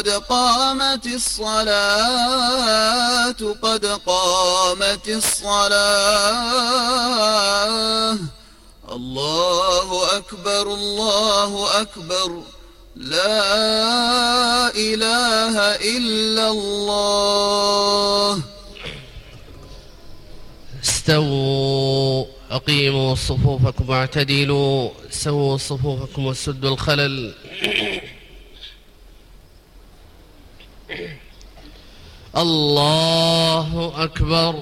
قد قامت الصلاة قد قامت الصلاة. الله أكبر الله أكبر. لا إله إلا الله. استووا أقيموا صفوفكم واعتدلوا سووا صفوفكم وسدوا الخلل. الله أكبر.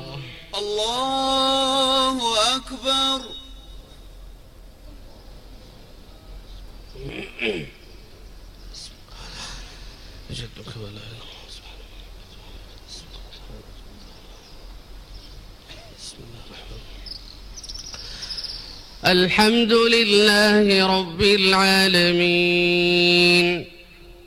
الله أكبر. جدك ولا الحمد لله رب العالمين.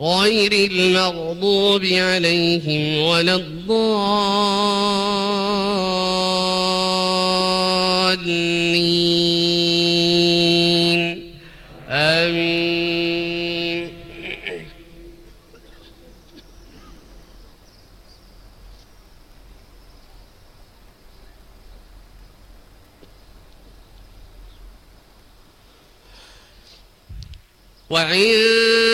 غير المغضوب عليهم ولا الضالين. آمين.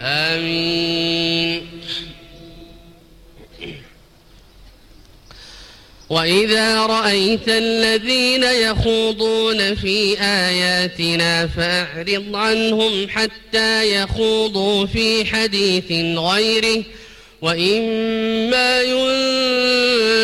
آمين. وإذا رأيت الذين يخوضون في آياتنا فأعرض عنهم حتى يخوضوا في حديث غيره. وإما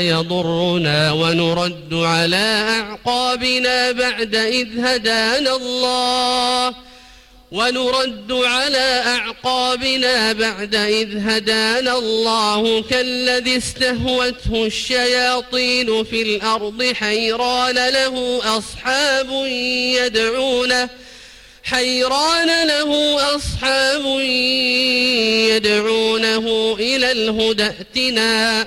يضرنا ونرد على أعقابنا بعد إذ هدانا الله. ونرد على أعقابنا بعد إذ هدانا الله. كالذي استهوته الشياطين في الأرض حيران له أصحاب يدعونه حيران له أصحاب يدعونه إلى الهدى ائتنا.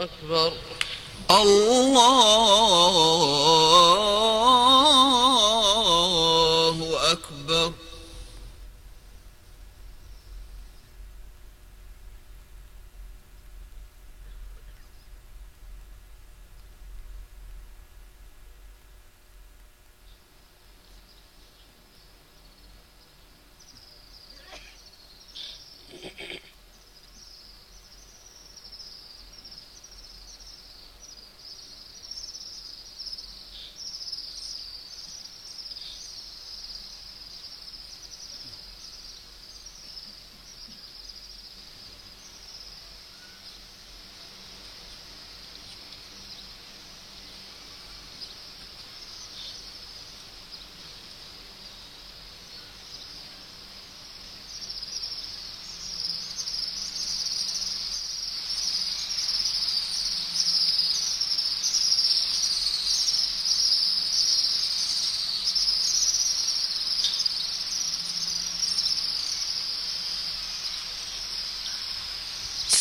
أكبر. الله